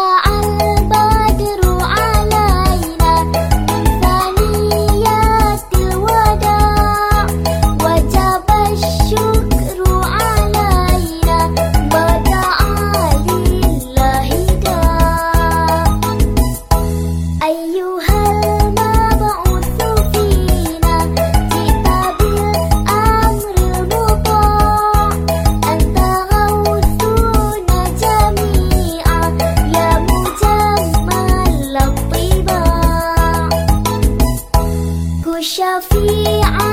다 الشفيع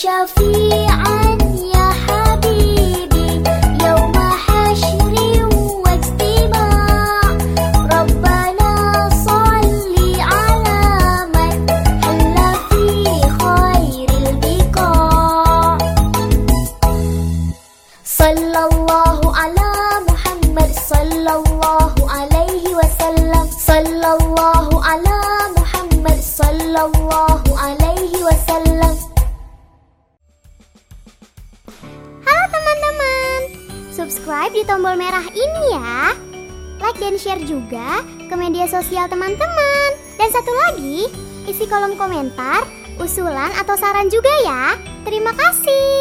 شفيعا يا حبيبي. يوم حشر واجتماع. ربنا صل على من حل في خير البقاع. صلى الله على محمد. صلى الله عليه وسلم. صلى الله على محمد. صلى الله عليه وسلم. Subscribe di tombol merah ini ya. Like dan share juga ke media sosial teman-teman. Dan satu lagi, isi kolom komentar, usulan atau saran juga ya. Terima kasih.